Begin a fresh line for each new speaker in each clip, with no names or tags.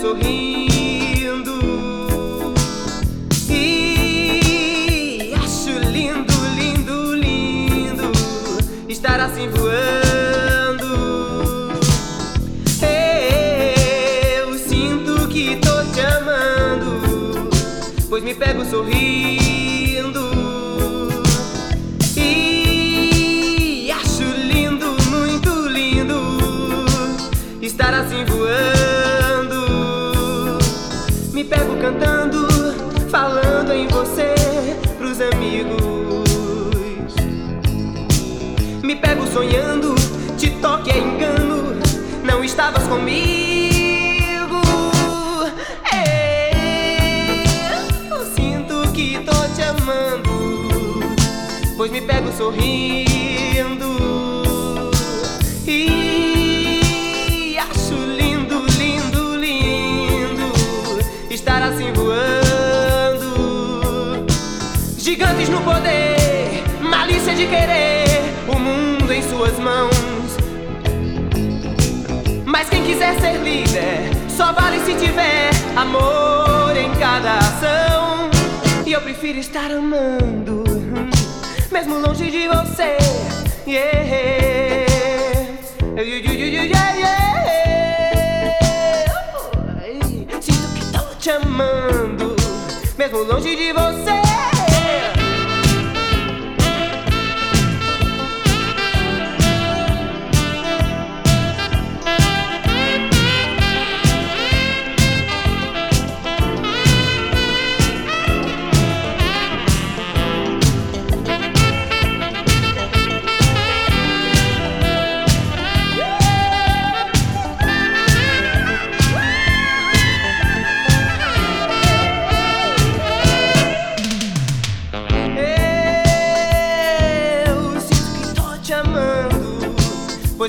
sorrindo. E acho lindo, lindo, lindo estar assim voando. Eu sinto que tô te amando, pois me pego sorrindo. Falando em você pros amigos. Me pego sonhando, te toque é engano, não estavas comigo. Eu sinto que tô te amando, pois me pego sorrindo. Gigantes no poder, malícia de querer o mundo em suas mãos. Mas quem quiser ser líder, só vale se tiver amor em cada ação. E eu prefiro estar amando, mesmo longe de você. Yeah. Yeah, yeah. Sinto que tô te amando, mesmo longe de você.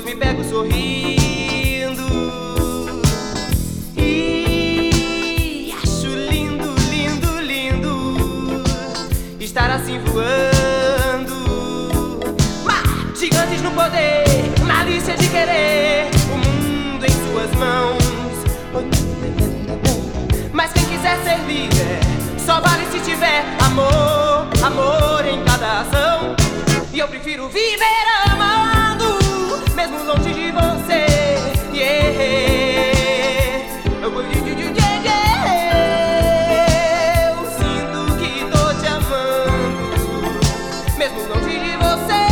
Me pego sorrindo. E acho lindo, lindo, lindo estar assim voando. Mas gigantes no poder, malícia de querer. O mundo em suas mãos. Mas quem quiser ser líder, só vale se tiver amor, amor em cada ação. E eu prefiro viver. que você